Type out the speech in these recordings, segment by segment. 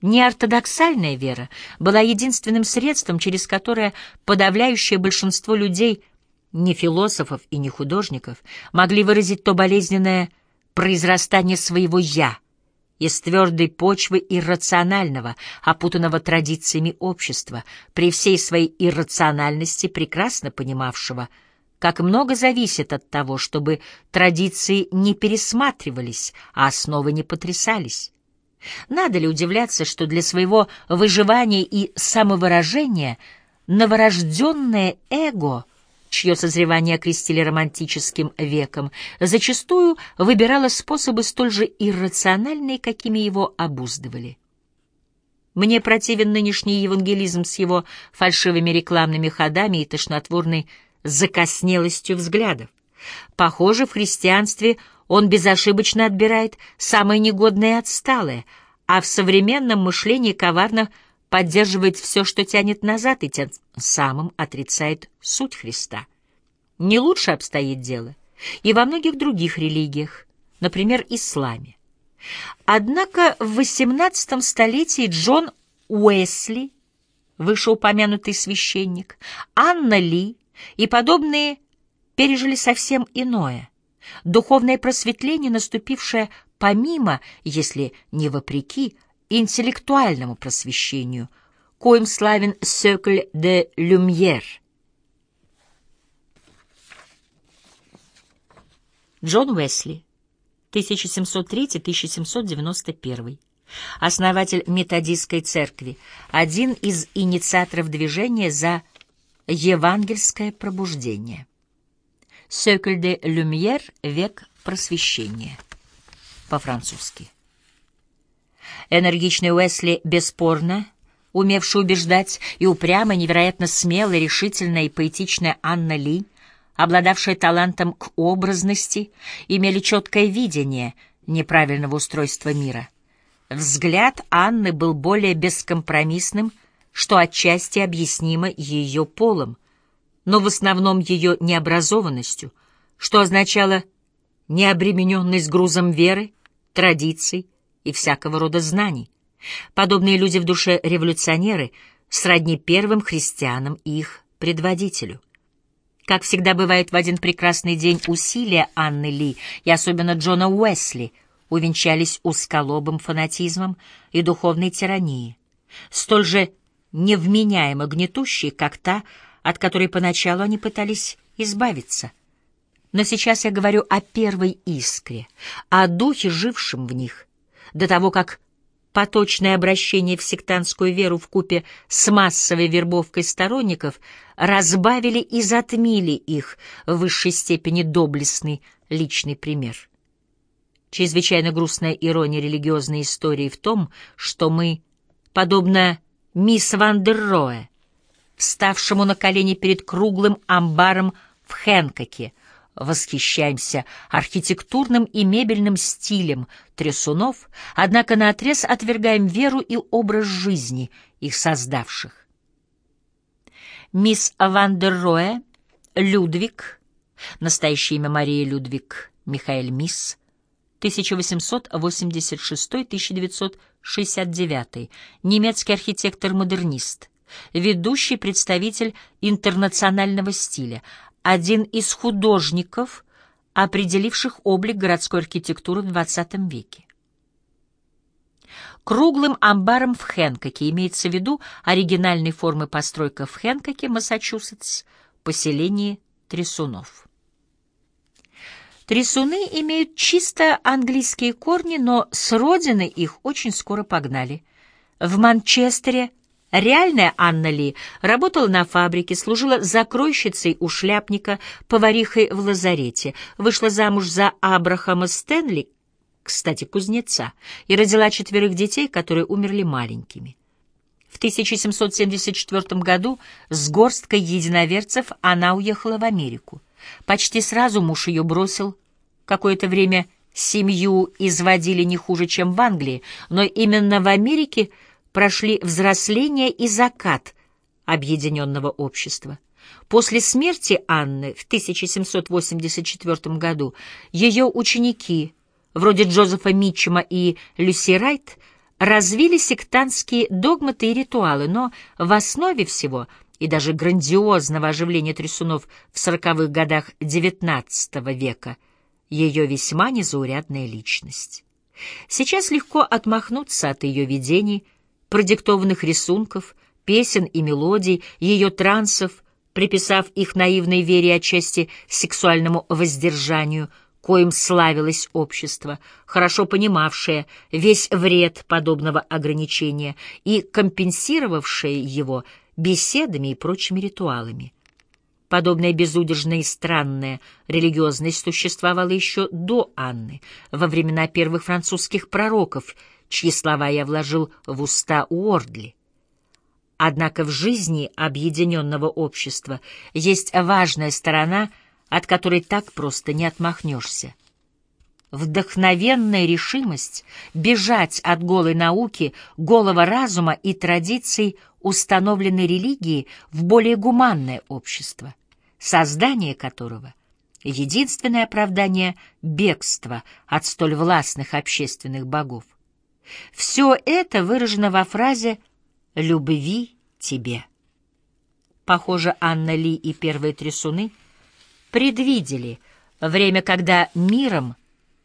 Неортодоксальная вера была единственным средством, через которое подавляющее большинство людей, не философов и не художников, могли выразить то болезненное произрастание своего «я» из твердой почвы иррационального, опутанного традициями общества, при всей своей иррациональности прекрасно понимавшего, как много зависит от того, чтобы традиции не пересматривались, а основы не потрясались. Надо ли удивляться, что для своего выживания и самовыражения новорожденное эго — чье созревание окрестили романтическим веком, зачастую выбирало способы столь же иррациональные, какими его обуздывали. Мне противен нынешний евангелизм с его фальшивыми рекламными ходами и тошнотворной закоснелостью взглядов. Похоже, в христианстве он безошибочно отбирает самое негодное и отсталое, а в современном мышлении коварно – поддерживает все, что тянет назад, и тем самым отрицает суть Христа. Не лучше обстоит дело и во многих других религиях, например, исламе. Однако в XVIII столетии Джон Уэсли, вышеупомянутый священник, Анна Ли и подобные пережили совсем иное. Духовное просветление, наступившее помимо, если не вопреки, интеллектуальному просвещению, коим славен Сёкль де Люмьер. Джон Уэсли, 1703-1791, основатель методистской церкви, один из инициаторов движения за евангельское пробуждение. Сёкль де Люмьер «Век просвещения» по-французски. Энергичный Уэсли бесспорно, умевший убеждать, и упрямо, невероятно смелая, решительная и поэтичная Анна Ли, обладавшая талантом к образности, имели четкое видение неправильного устройства мира. Взгляд Анны был более бескомпромиссным, что отчасти объяснимо ее полом, но в основном ее необразованностью, что означало необремененность грузом веры, традиций, и всякого рода знаний. Подобные люди в душе революционеры, сродни первым христианам и их предводителю. Как всегда бывает в один прекрасный день, усилия Анны Ли и особенно Джона Уэсли увенчались узколобым фанатизмом и духовной тиранией, столь же невменяемо гнетущей, как та, от которой поначалу они пытались избавиться. Но сейчас я говорю о первой искре, о духе, жившем в них, до того, как поточное обращение в сектантскую веру в купе с массовой вербовкой сторонников разбавили и затмили их в высшей степени доблестный личный пример. Чрезвычайно грустная ирония религиозной истории в том, что мы, подобно мисс Ван вставшему на колени перед круглым амбаром в Хэнкоке, восхищаемся архитектурным и мебельным стилем трясунов, однако наотрез отвергаем веру и образ жизни их создавших. Мисс Ван дер Роэ, Людвиг, настоящее имя Мария Людвиг Михаэль Мисс, 1886-1969, немецкий архитектор-модернист, ведущий представитель интернационального стиля, один из художников, определивших облик городской архитектуры в XX веке. Круглым амбаром в Хэнкоке имеется в виду оригинальной формы постройка в Хэнкоке, Массачусетс, поселение Трясунов. Трясуны имеют чисто английские корни, но с родины их очень скоро погнали. В Манчестере Реальная Анна Ли работала на фабрике, служила закройщицей у шляпника, поварихой в лазарете, вышла замуж за Абрахама Стэнли, кстати, кузнеца, и родила четверых детей, которые умерли маленькими. В 1774 году с горсткой единоверцев она уехала в Америку. Почти сразу муж ее бросил. Какое-то время семью изводили не хуже, чем в Англии, но именно в Америке – прошли взросление и закат объединенного общества. После смерти Анны в 1784 году ее ученики, вроде Джозефа Митчема и Люси Райт, развили сектантские догматы и ритуалы, но в основе всего и даже грандиозного оживления трясунов в сороковых годах XIX века ее весьма незаурядная личность. Сейчас легко отмахнуться от ее видений, продиктованных рисунков, песен и мелодий, ее трансов, приписав их наивной вере отчасти сексуальному воздержанию – коим славилось общество, хорошо понимавшее весь вред подобного ограничения и компенсировавшее его беседами и прочими ритуалами. Подобная безудержная и странная религиозность существовала еще до Анны, во времена первых французских пророков, чьи слова я вложил в уста Уордли. Однако в жизни объединенного общества есть важная сторона — от которой так просто не отмахнешься. Вдохновенная решимость бежать от голой науки, голого разума и традиций установленной религии в более гуманное общество, создание которого — единственное оправдание бегства от столь властных общественных богов. Все это выражено во фразе «любви тебе». Похоже, Анна Ли и первые трясуны — предвидели время, когда миром,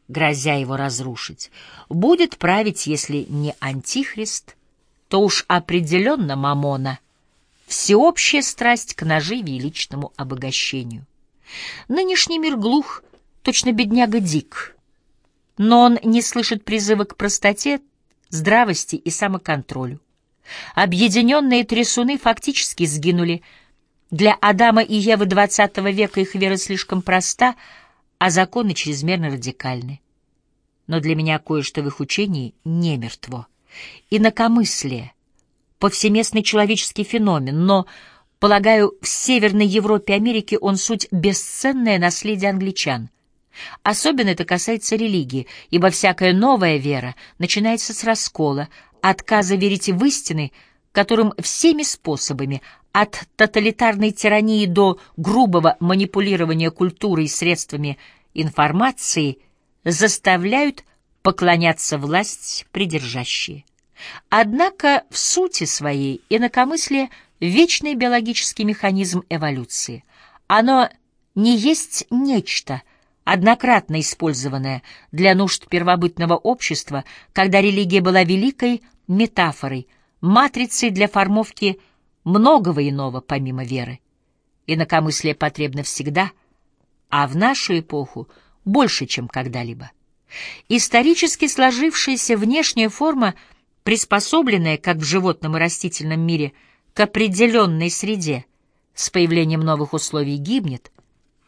грозя его разрушить, будет править, если не антихрист, то уж определенно мамона, всеобщая страсть к наживе и личному обогащению. Нынешний мир глух, точно бедняга Дик, но он не слышит призыва к простоте, здравости и самоконтролю. Объединенные трясуны фактически сгинули — для Адама и Евы XX века их вера слишком проста, а законы чрезмерно радикальны. Но для меня кое-что в их учении не мертво. Инакомыслие — повсеместный человеческий феномен, но, полагаю, в Северной Европе и Америке он суть бесценное наследие англичан. Особенно это касается религии, ибо всякая новая вера начинается с раскола, отказа верить в истины, которым всеми способами от тоталитарной тирании до грубого манипулирования культурой средствами информации заставляют поклоняться власть придержащие. Однако в сути своей инакомыслие — вечный биологический механизм эволюции. Оно не есть нечто, однократно использованное для нужд первобытного общества, когда религия была великой метафорой, матрицей для формовки – многого иного помимо веры. Инакомыслие потребно всегда, а в нашу эпоху больше, чем когда-либо. Исторически сложившаяся внешняя форма, приспособленная, как в животном и растительном мире, к определенной среде, с появлением новых условий гибнет,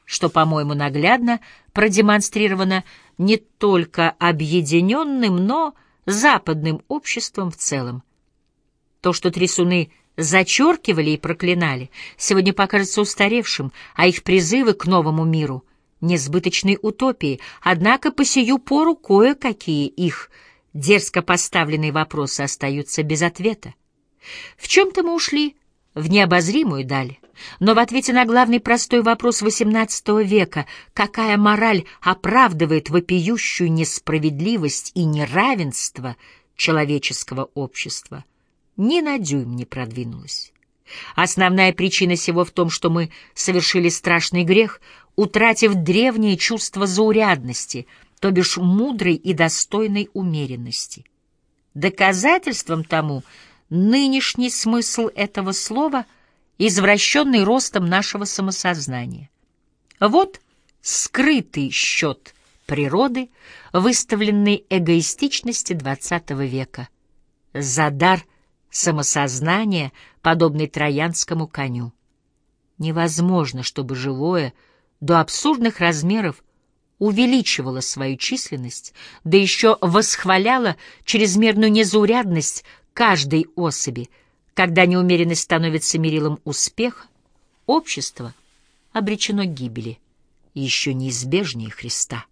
что, по-моему, наглядно продемонстрировано не только объединенным, но западным обществом в целом. То, что трясуны — зачеркивали и проклинали, сегодня покажется устаревшим, а их призывы к новому миру — несбыточной утопией, однако по сию пору кое-какие их дерзко поставленные вопросы остаются без ответа. В чем-то мы ушли в необозримую даль, но в ответе на главный простой вопрос XVIII века «какая мораль оправдывает вопиющую несправедливость и неравенство человеческого общества?» ни на дюйм не продвинулась. Основная причина всего в том, что мы совершили страшный грех, утратив древнее чувство заурядности, то бишь мудрой и достойной умеренности. Доказательством тому нынешний смысл этого слова, извращенный ростом нашего самосознания. Вот скрытый счет природы, выставленный эгоистичности XX века. За дар – самосознание, подобный троянскому коню. Невозможно, чтобы живое до абсурдных размеров увеличивало свою численность, да еще восхваляло чрезмерную незаурядность каждой особи, когда неумеренность становится мерилом успеха, общество обречено гибели, еще неизбежнее Христа.